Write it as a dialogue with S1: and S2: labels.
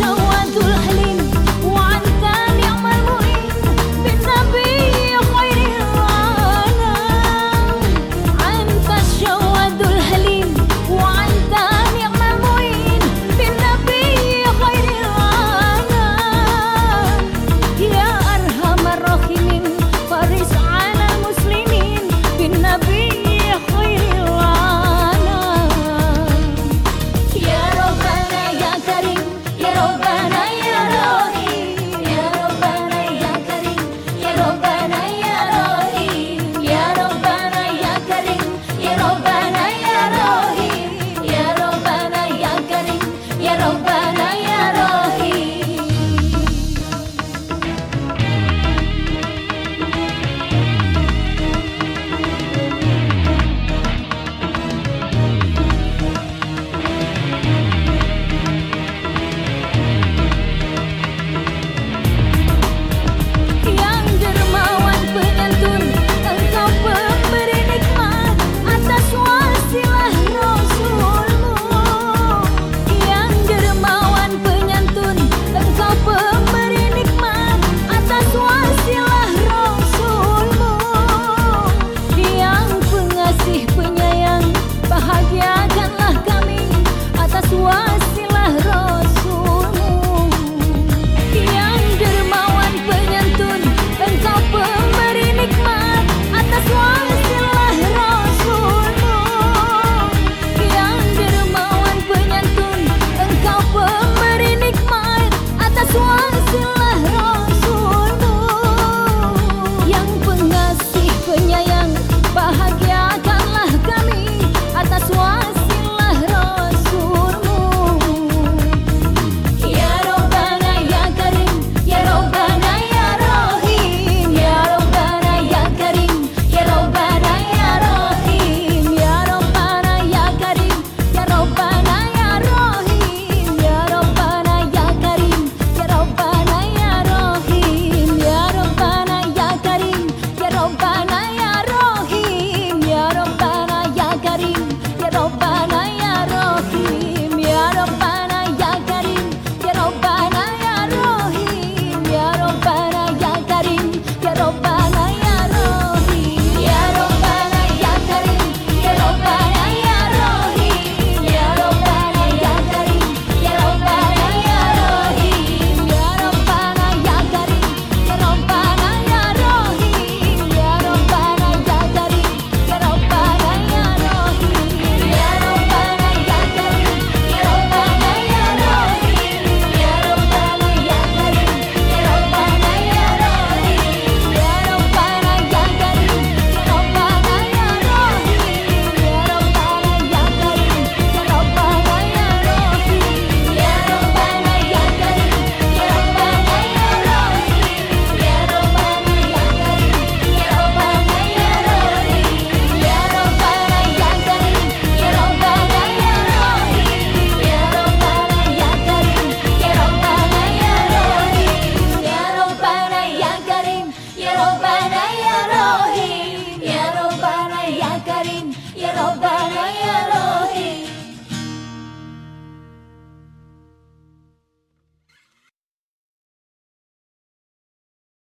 S1: show.